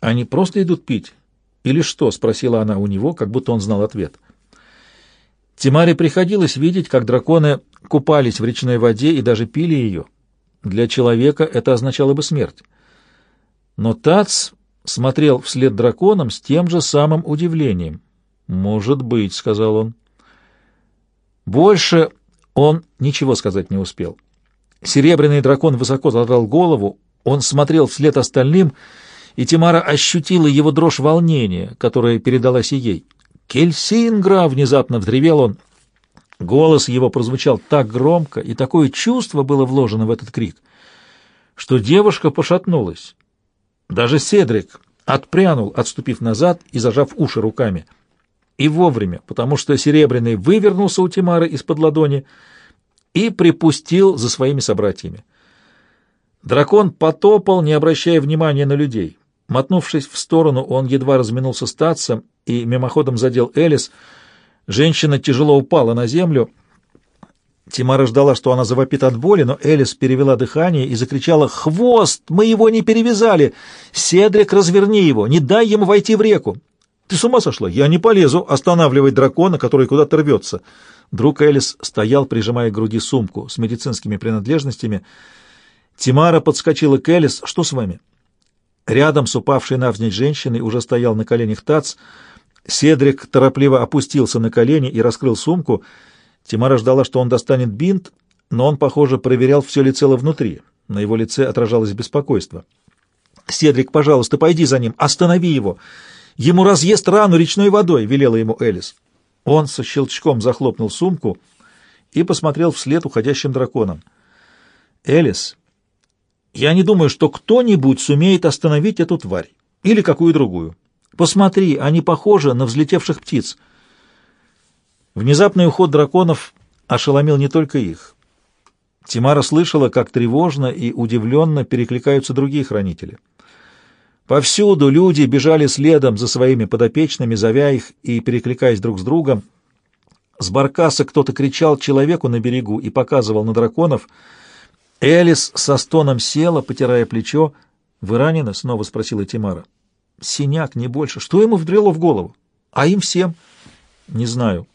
Они просто идут пить? Или что?» — спросила она у него, как будто он знал ответ. Тимаре приходилось видеть, как драконы купались в речной воде и даже пили ее. Для человека это означало бы смерть. Но Тац смотрел вслед драконам с тем же самым удивлением. «Может быть», — сказал он. Больше он ничего сказать не успел. Серебряный дракон высоко задрал голову, он смотрел вслед остальным, и Тимара ощутила его дрожь волнения, которая передалась и ей. «Кельсингра!» — внезапно взревел он. Голос его прозвучал так громко, и такое чувство было вложено в этот крик, что девушка пошатнулась. Даже Седрик отпрянул, отступив назад и зажав уши руками. И вовремя, потому что Серебряный вывернулся у Тимары из-под ладони и припустил за своими собратьями. Дракон потопал, не обращая внимания на людей. Мотнувшись в сторону, он едва разминулся с Татсом и мимоходом задел Элис. Женщина тяжело упала на землю. Тимара ждала, что она завопит от боли, но Элис перевела дыхание и закричала «Хвост! Мы его не перевязали! Седрик, разверни его! Не дай ему войти в реку!» «Ты с ума сошла? Я не полезу останавливать дракона, который куда-то рвется!» Друг Элис стоял, прижимая к груди сумку с медицинскими принадлежностями. Тимара подскочила к Элис. «Что с вами?» Рядом с упавшей навзничь женщиной уже стоял на коленях Тац. Седрик торопливо опустился на колени и раскрыл сумку — Тимара ждала, что он достанет бинт, но он, похоже, проверял, все ли цело внутри. На его лице отражалось беспокойство. «Седрик, пожалуйста, пойди за ним, останови его! Ему разъест рану речной водой!» — велела ему Элис. Он со щелчком захлопнул сумку и посмотрел вслед уходящим драконам. «Элис, я не думаю, что кто-нибудь сумеет остановить эту тварь или какую другую. Посмотри, они похожи на взлетевших птиц». Внезапный уход драконов ошеломил не только их. Тимара слышала, как тревожно и удивленно перекликаются другие хранители. Повсюду люди бежали следом за своими подопечными, зовя их и перекликаясь друг с другом. С баркаса кто-то кричал человеку на берегу и показывал на драконов. Элис со стоном села, потирая плечо. «Вы ранены?» — снова спросила Тимара. «Синяк, не больше. Что ему вдрело в голову? А им всем?» «Не знаю»,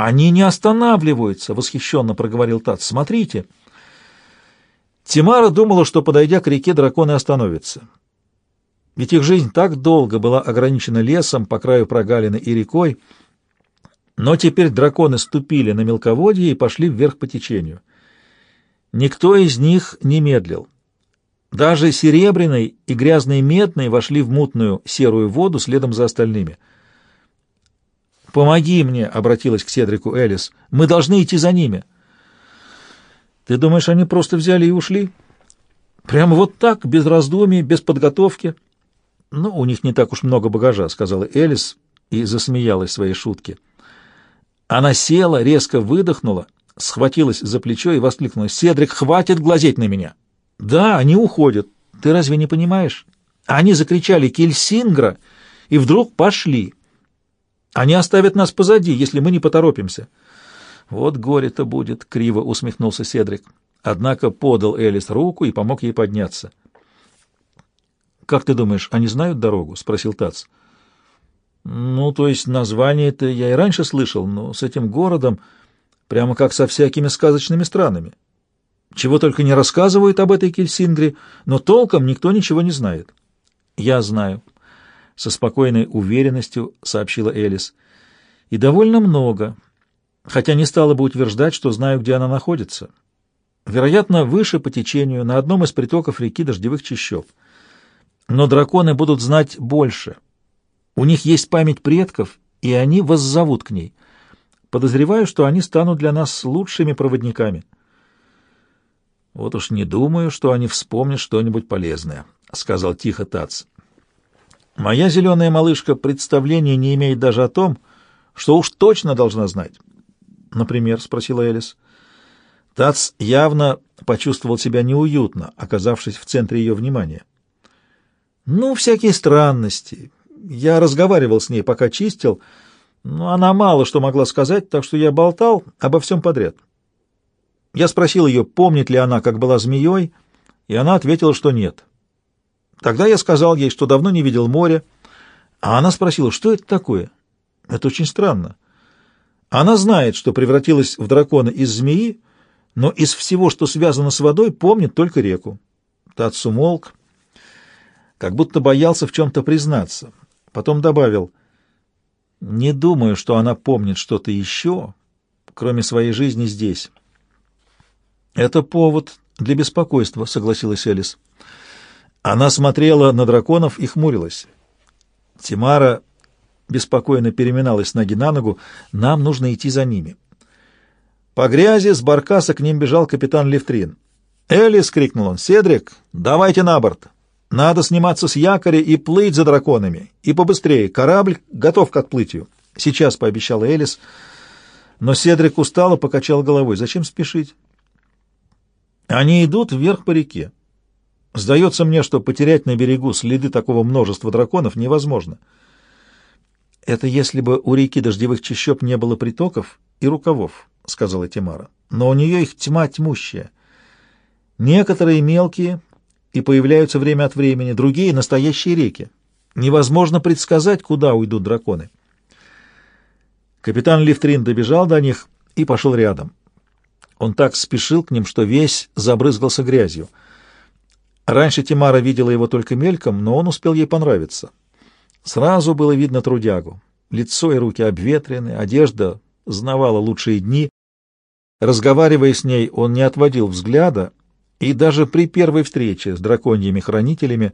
«Они не останавливаются!» — восхищенно проговорил Тат. «Смотрите!» Тимара думала, что, подойдя к реке, драконы остановятся. Ведь их жизнь так долго была ограничена лесом по краю прогалины и рекой, но теперь драконы ступили на мелководье и пошли вверх по течению. Никто из них не медлил. Даже серебряный и грязный медный вошли в мутную серую воду следом за остальными — «Помоги мне!» — обратилась к Седрику Элис. «Мы должны идти за ними!» «Ты думаешь, они просто взяли и ушли?» «Прямо вот так, без раздумий, без подготовки?» «Ну, у них не так уж много багажа», — сказала Элис и засмеялась своей шутке. Она села, резко выдохнула, схватилась за плечо и воскликнула. «Седрик, хватит глазеть на меня!» «Да, они уходят. Ты разве не понимаешь?» Они закричали «Кельсингра!» и вдруг пошли. Они оставят нас позади, если мы не поторопимся. Вот горе-то будет, — криво усмехнулся Седрик. Однако подал Элис руку и помог ей подняться. «Как ты думаешь, они знают дорогу?» — спросил Тац. «Ну, то есть название-то я и раньше слышал, но с этим городом прямо как со всякими сказочными странами. Чего только не рассказывают об этой Кельсингре, но толком никто ничего не знает». «Я знаю», со спокойной уверенностью сообщила Элис. И довольно много, хотя не стала бы утверждать, что знаю, где она находится. Вероятно, выше по течению, на одном из притоков реки Дождевых Чащоб. Но драконы будут знать больше. У них есть память предков, и они воззовут к ней. Подозреваю, что они станут для нас лучшими проводниками. Вот уж не думаю, что они вспомнят что-нибудь полезное, — сказал тихо Тац. Моя зеленая малышка представления не имеет даже о том, что уж точно должна знать. Например, спросила Элис. Тац явно почувствовал себя неуютно, оказавшись в центре ее внимания. Ну, всякие странности. Я разговаривал с ней, пока чистил, но она мало что могла сказать, так что я болтал обо всем подряд. Я спросил ее, помнит ли она, как была змеей, и она ответила, что нет. Тогда я сказал ей, что давно не видел моря, а она спросила, что это такое. Это очень странно. Она знает, что превратилась в дракона из змеи, но из всего, что связано с водой, помнит только реку. Тац умолк, как будто боялся в чем-то признаться. Потом добавил, «Не думаю, что она помнит что-то еще, кроме своей жизни здесь». «Это повод для беспокойства», — согласилась Элис. Она смотрела на драконов и хмурилась. Тимара беспокойно переминалась с ноги на ногу. «Нам нужно идти за ними». По грязи с баркаса к ним бежал капитан Левтрин. «Элис!» — крикнул он. «Седрик, давайте на борт! Надо сниматься с якоря и плыть за драконами. И побыстрее. Корабль готов к отплытию». «Сейчас», — пообещала Элис. Но Седрик устало покачал головой. «Зачем спешить?» Они идут вверх по реке. Сдается мне, что потерять на берегу следы такого множества драконов невозможно. Это если бы у реки дождевых чащоб не было притоков и рукавов, — сказала Тимара. Но у нее их тьма тьмущая. Некоторые мелкие и появляются время от времени, другие — настоящие реки. Невозможно предсказать, куда уйдут драконы. Капитан Лифтрин добежал до них и пошел рядом. Он так спешил к ним, что весь забрызгался грязью — Раньше Тимара видела его только мельком, но он успел ей понравиться. Сразу было видно трудягу. Лицо и руки обветрены, одежда знавала лучшие дни. Разговаривая с ней, он не отводил взгляда и даже при первой встрече с драконьими хранителями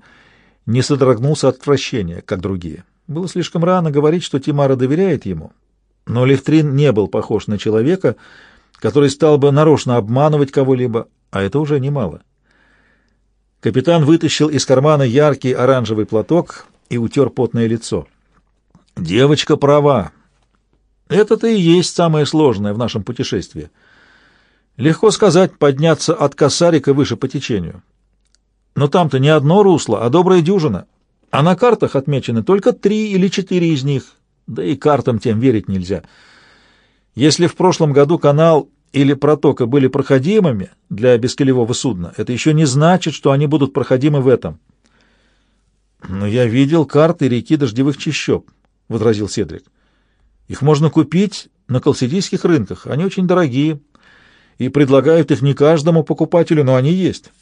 не содрогнулся от отвращения, как другие. Было слишком рано говорить, что Тимара доверяет ему, но Левтрин не был похож на человека, который стал бы нарочно обманывать кого-либо, а это уже немало. Капитан вытащил из кармана яркий оранжевый платок и утер потное лицо. «Девочка права. Это-то и есть самое сложное в нашем путешествии. Легко сказать подняться от косарика выше по течению. Но там-то не одно русло, а добрая дюжина. А на картах отмечены только три или четыре из них. Да и картам тем верить нельзя. Если в прошлом году канал или протока были проходимыми для бесколевого судна, это еще не значит, что они будут проходимы в этом. «Но я видел карты реки дождевых чащоб», — возразил Седрик. «Их можно купить на колсидийских рынках. Они очень дорогие, и предлагают их не каждому покупателю, но они есть».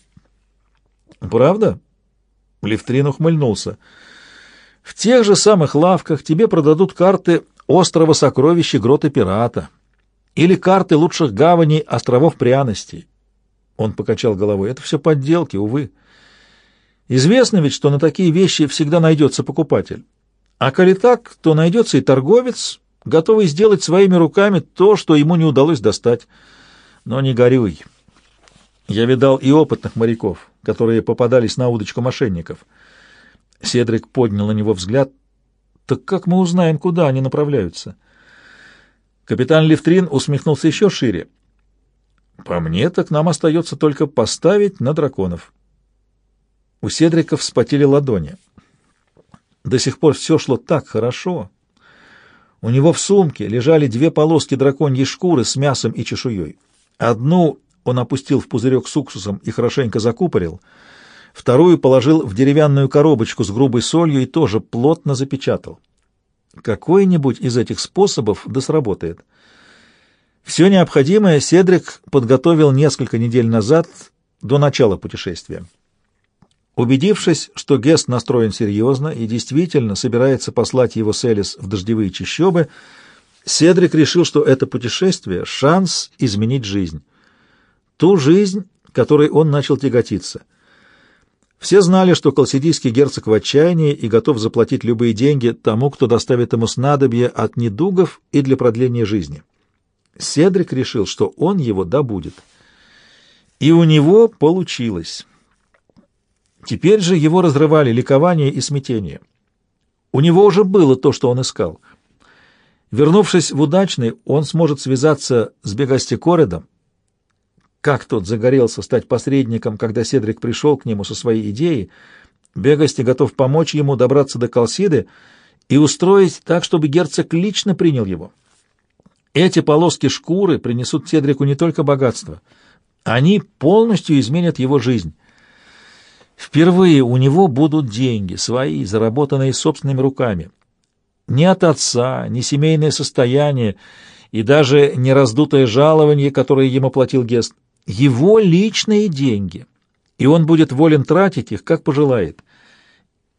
«Правда?» — Левтрин ухмыльнулся. «В тех же самых лавках тебе продадут карты острова сокровища Грота Пирата» или карты лучших гаваней островов пряностей. Он покачал головой. Это все подделки, увы. Известно ведь, что на такие вещи всегда найдется покупатель. А коли так, то найдется и торговец, готовый сделать своими руками то, что ему не удалось достать. Но не горюй. Я видал и опытных моряков, которые попадались на удочку мошенников. Седрик поднял на него взгляд. Так как мы узнаем, куда они направляются? — Капитан Левтрин усмехнулся еще шире. «По мне, так нам остается только поставить на драконов». У Седрика вспотели ладони. До сих пор все шло так хорошо. У него в сумке лежали две полоски драконьей шкуры с мясом и чешуей. Одну он опустил в пузырек с уксусом и хорошенько закупорил, вторую положил в деревянную коробочку с грубой солью и тоже плотно запечатал. Какой-нибудь из этих способов да сработает. Все необходимое Седрик подготовил несколько недель назад, до начала путешествия. Убедившись, что Гест настроен серьезно и действительно собирается послать его с Элис в дождевые чащобы, Седрик решил, что это путешествие — шанс изменить жизнь. Ту жизнь, которой он начал тяготиться — все знали, что колсидийский герцог в отчаянии и готов заплатить любые деньги тому, кто доставит ему снадобье от недугов и для продления жизни. Седрик решил, что он его добудет. И у него получилось. Теперь же его разрывали ликование и смятение. У него уже было то, что он искал. Вернувшись в удачный, он сможет связаться с Бегастикоредом как тот загорелся стать посредником, когда Седрик пришел к нему со своей идеей. Бегости готов помочь ему добраться до Калсиды и устроить так, чтобы герцог лично принял его. Эти полоски шкуры принесут Седрику не только богатство, они полностью изменят его жизнь. Впервые у него будут деньги, свои, заработанные собственными руками. Ни от отца, ни семейное состояние и даже не раздутое жалование, которое ему платил Гест. Его личные деньги, и он будет волен тратить их, как пожелает,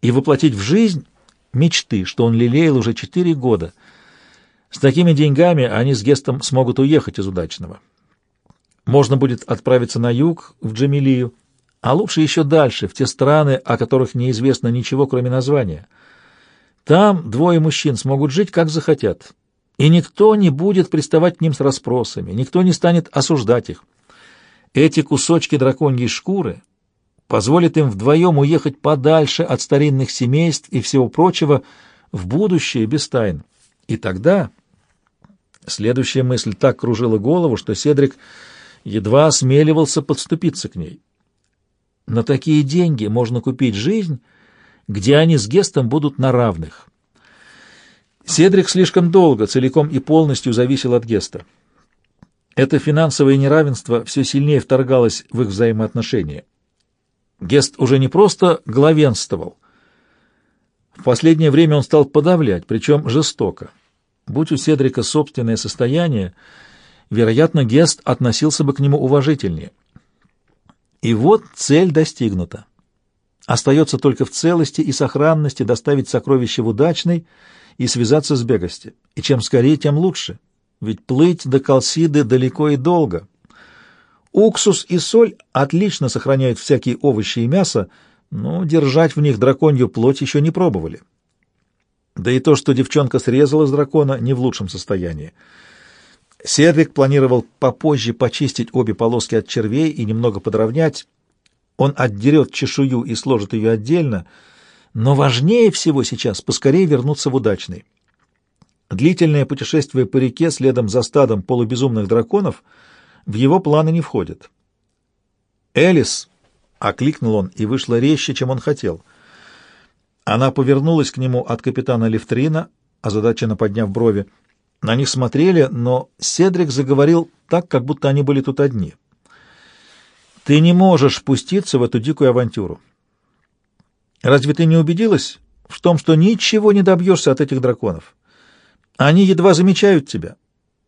и воплотить в жизнь мечты, что он лелеял уже четыре года. С такими деньгами они с Гестом смогут уехать из удачного. Можно будет отправиться на юг, в Джамилию, а лучше еще дальше, в те страны, о которых неизвестно ничего, кроме названия. Там двое мужчин смогут жить, как захотят, и никто не будет приставать к ним с расспросами, никто не станет осуждать их. Эти кусочки драконьей шкуры позволят им вдвоем уехать подальше от старинных семейств и всего прочего в будущее без тайн. И тогда... Следующая мысль так кружила голову, что Седрик едва осмеливался подступиться к ней. На такие деньги можно купить жизнь, где они с Гестом будут на равных. Седрик слишком долго, целиком и полностью зависел от Геста. Это финансовое неравенство все сильнее вторгалось в их взаимоотношения. Гест уже не просто главенствовал. В последнее время он стал подавлять, причем жестоко. Будь у Седрика собственное состояние, вероятно, Гест относился бы к нему уважительнее. И вот цель достигнута. Остается только в целости и сохранности доставить сокровище в удачный и связаться с бегости. И чем скорее, тем лучше. Ведь плыть до Калсиды далеко и долго. Уксус и соль отлично сохраняют всякие овощи и мясо, но держать в них драконью плоть еще не пробовали. Да и то, что девчонка срезала с дракона, не в лучшем состоянии. Сервик планировал попозже почистить обе полоски от червей и немного подровнять. Он отдерет чешую и сложит ее отдельно, но важнее всего сейчас поскорее вернуться в удачный. Длительное путешествие по реке следом за стадом полубезумных драконов в его планы не входит. «Элис!» — окликнул он, и вышло резче, чем он хотел. Она повернулась к нему от капитана Левтрина, озадаченно подняв брови. На них смотрели, но Седрик заговорил так, как будто они были тут одни. «Ты не можешь пуститься в эту дикую авантюру. Разве ты не убедилась в том, что ничего не добьешься от этих драконов? Они едва замечают тебя,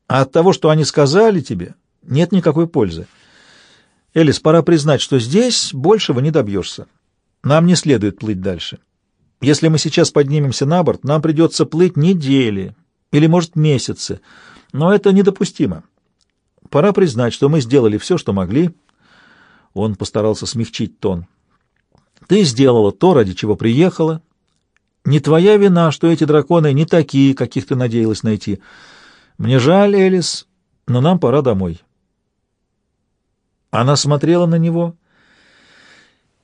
а от того, что они сказали тебе, нет никакой пользы. Элис, пора признать, что здесь большего не добьешься. Нам не следует плыть дальше. Если мы сейчас поднимемся на борт, нам придется плыть недели, или, может, месяцы, но это недопустимо. Пора признать, что мы сделали все, что могли. Он постарался смягчить тон. Ты сделала то, ради чего приехала. Не твоя вина, что эти драконы не такие, каких ты надеялась найти. Мне жаль, Элис, но нам пора домой. Она смотрела на него,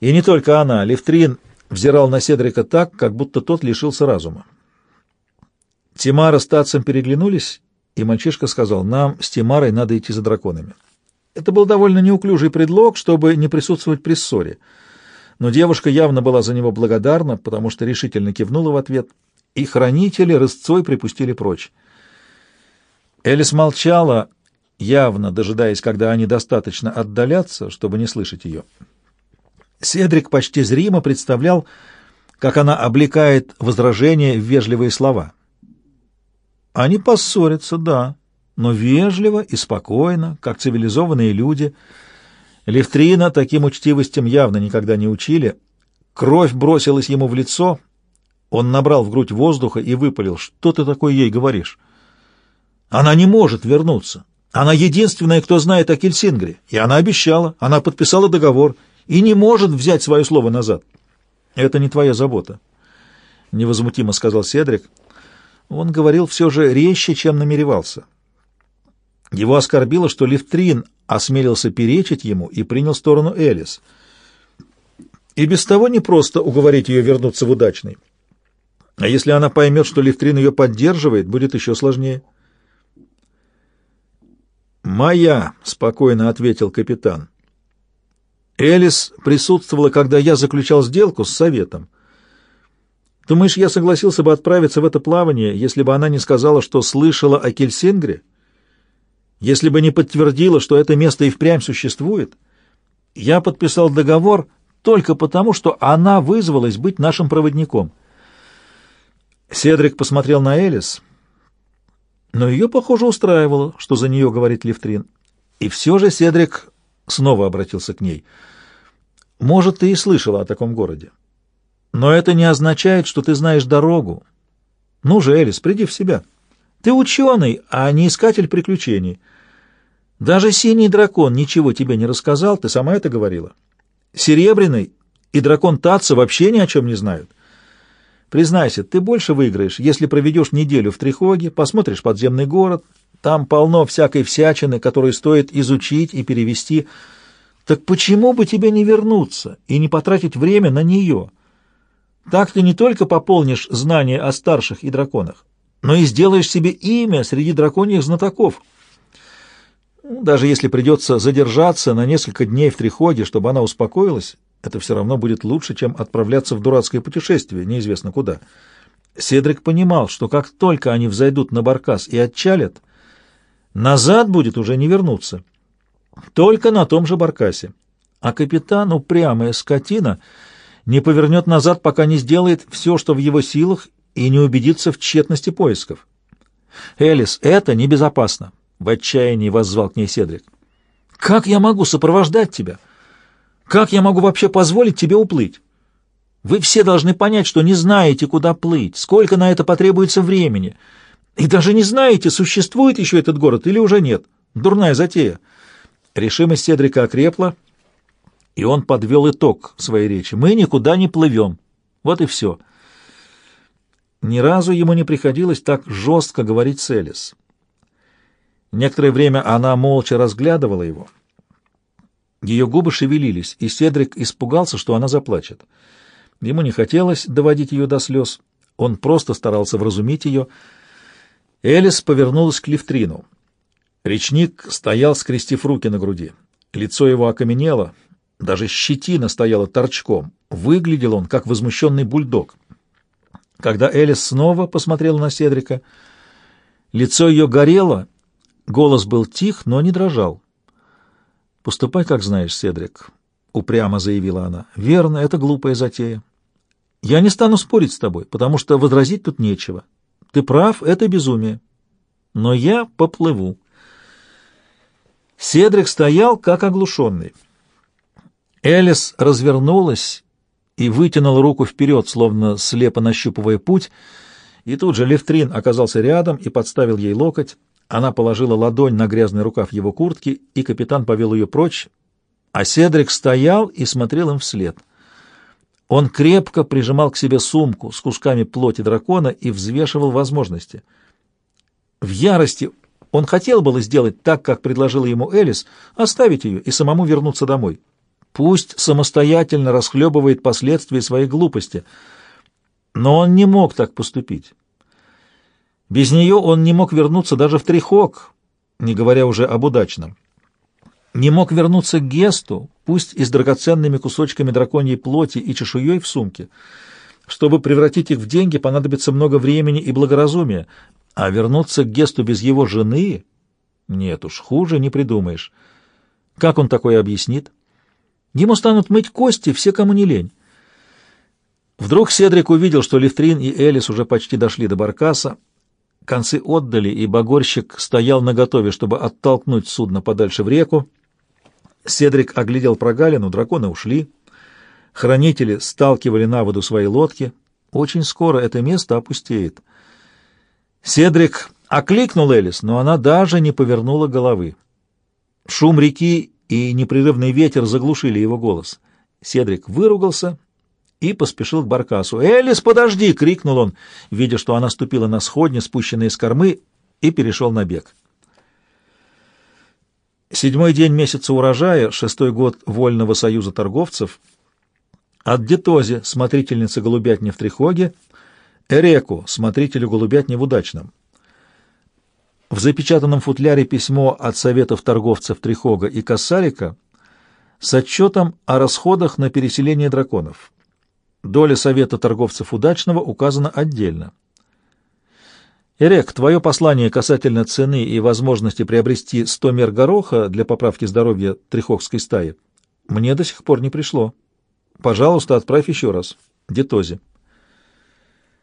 и не только она. Левтрин взирал на Седрика так, как будто тот лишился разума. Тимара с Татцем переглянулись, и мальчишка сказал, нам с Тимарой надо идти за драконами. Это был довольно неуклюжий предлог, чтобы не присутствовать при ссоре. Но девушка явно была за него благодарна, потому что решительно кивнула в ответ, и хранители рысцой припустили прочь. Элис молчала, явно дожидаясь, когда они достаточно отдалятся, чтобы не слышать ее. Седрик почти зримо представлял, как она облекает возражения в вежливые слова — они поссорятся, да, но вежливо и спокойно, как цивилизованные люди. Левтрина таким учтивостям явно никогда не учили. Кровь бросилась ему в лицо. Он набрал в грудь воздуха и выпалил. «Что ты такое ей говоришь?» «Она не может вернуться. Она единственная, кто знает о Кельсингре. И она обещала, она подписала договор и не может взять свое слово назад». «Это не твоя забота», — невозмутимо сказал Седрик. Он говорил все же резче, чем намеревался. Его оскорбило, что Левтрин осмелился перечить ему и принял сторону Элис. И без того непросто уговорить ее вернуться в удачный. А если она поймет, что Левтрин ее поддерживает, будет еще сложнее. «Моя», — спокойно ответил капитан. Элис присутствовала, когда я заключал сделку с советом. Думаешь, я согласился бы отправиться в это плавание, если бы она не сказала, что слышала о Кельсингре? Если бы не подтвердила, что это место и впрямь существует? Я подписал договор только потому, что она вызвалась быть нашим проводником. Седрик посмотрел на Элис, но ее, похоже, устраивало, что за нее говорит Левтрин. И все же Седрик снова обратился к ней. «Может, ты и слышала о таком городе. Но это не означает, что ты знаешь дорогу. Ну же, Элис, приди в себя. Ты ученый, а не искатель приключений. Даже синий дракон ничего тебе не рассказал, ты сама это говорила. Серебряный и дракон Татца вообще ни о чем не знают. Признайся, ты больше выиграешь, если проведешь неделю в Трихоге, посмотришь подземный город, там полно всякой всячины, которую стоит изучить и перевести. Так почему бы тебе не вернуться и не потратить время на нее?» Так ты не только пополнишь знания о старших и драконах, но и сделаешь себе имя среди драконьих знатоков. Ну, даже если придется задержаться на несколько дней в Триходе, чтобы она успокоилась, это все равно будет лучше, чем отправляться в дурацкое путешествие, неизвестно куда. Седрик понимал, что как только они взойдут на баркас и отчалят, назад будет уже не вернуться. Только на том же баркасе. А капитан, упрямая скотина — не повернет назад, пока не сделает все, что в его силах, и не убедится в тщетности поисков. «Элис, это небезопасно!» — в отчаянии воззвал к ней Седрик. «Как я могу сопровождать тебя? Как я могу вообще позволить тебе уплыть? Вы все должны понять, что не знаете, куда плыть, сколько на это потребуется времени, и даже не знаете, существует еще этот город или уже нет. Дурная затея». Решимость Седрика окрепла — и он подвел итог своей речи. «Мы никуда не плывем. Вот и все». Ни разу ему не приходилось так жестко говорить с Элис. Некоторое время она молча разглядывала его. Ее губы шевелились, и Седрик испугался, что она заплачет. Ему не хотелось доводить ее до слез. Он просто старался вразумить ее. Элис повернулась к Левтрину. Речник стоял, скрестив руки на груди. Лицо его окаменело, даже щетина стояла торчком. Выглядел он, как возмущенный бульдог. Когда Элис снова посмотрела на Седрика, лицо ее горело, голос был тих, но не дрожал. «Поступай, как знаешь, Седрик», — упрямо заявила она. «Верно, это глупая затея. Я не стану спорить с тобой, потому что возразить тут нечего. Ты прав, это безумие. Но я поплыву». Седрик стоял, как оглушенный. Элис развернулась и вытянула руку вперед, словно слепо нащупывая путь, и тут же Левтрин оказался рядом и подставил ей локоть. Она положила ладонь на грязный рукав его куртки, и капитан повел ее прочь, а Седрик стоял и смотрел им вслед. Он крепко прижимал к себе сумку с кусками плоти дракона и взвешивал возможности. В ярости он хотел было сделать так, как предложила ему Элис, оставить ее и самому вернуться домой. Пусть самостоятельно расхлебывает последствия своей глупости. Но он не мог так поступить. Без нее он не мог вернуться даже в Трихок, не говоря уже об удачном. Не мог вернуться к Гесту, пусть и с драгоценными кусочками драконьей плоти и чешуей в сумке. Чтобы превратить их в деньги, понадобится много времени и благоразумия, а вернуться к Гесту без его жены... Нет уж, хуже не придумаешь. Как он такое объяснит? Ему станут мыть кости все, кому не лень. Вдруг Седрик увидел, что Лифтрин и Элис уже почти дошли до баркаса. Концы отдали, и багорщик стоял наготове, чтобы оттолкнуть судно подальше в реку. Седрик оглядел прогалину, драконы ушли. Хранители сталкивали на воду свои лодки. Очень скоро это место опустеет. Седрик окликнул Элис, но она даже не повернула головы. Шум реки и непрерывный ветер заглушили его голос. Седрик выругался и поспешил к баркасу. «Элис, подожди!» — крикнул он, видя, что она ступила на сходни, спущенные с кормы, и перешел на бег. Седьмой день месяца урожая, шестой год Вольного союза торговцев, от Детози, смотрительницы голубятни в Трихоге, Эреку, смотрителю голубятни в Удачном. В запечатанном футляре письмо от Советов торговцев Трихога и Кассарика с отчетом о расходах на переселение драконов. Доля Совета торговцев Удачного указана отдельно. Эрек, твое послание касательно цены и возможности приобрести 100 мер гороха для поправки здоровья трихогской стаи мне до сих пор не пришло. Пожалуйста, отправь еще раз. Детози.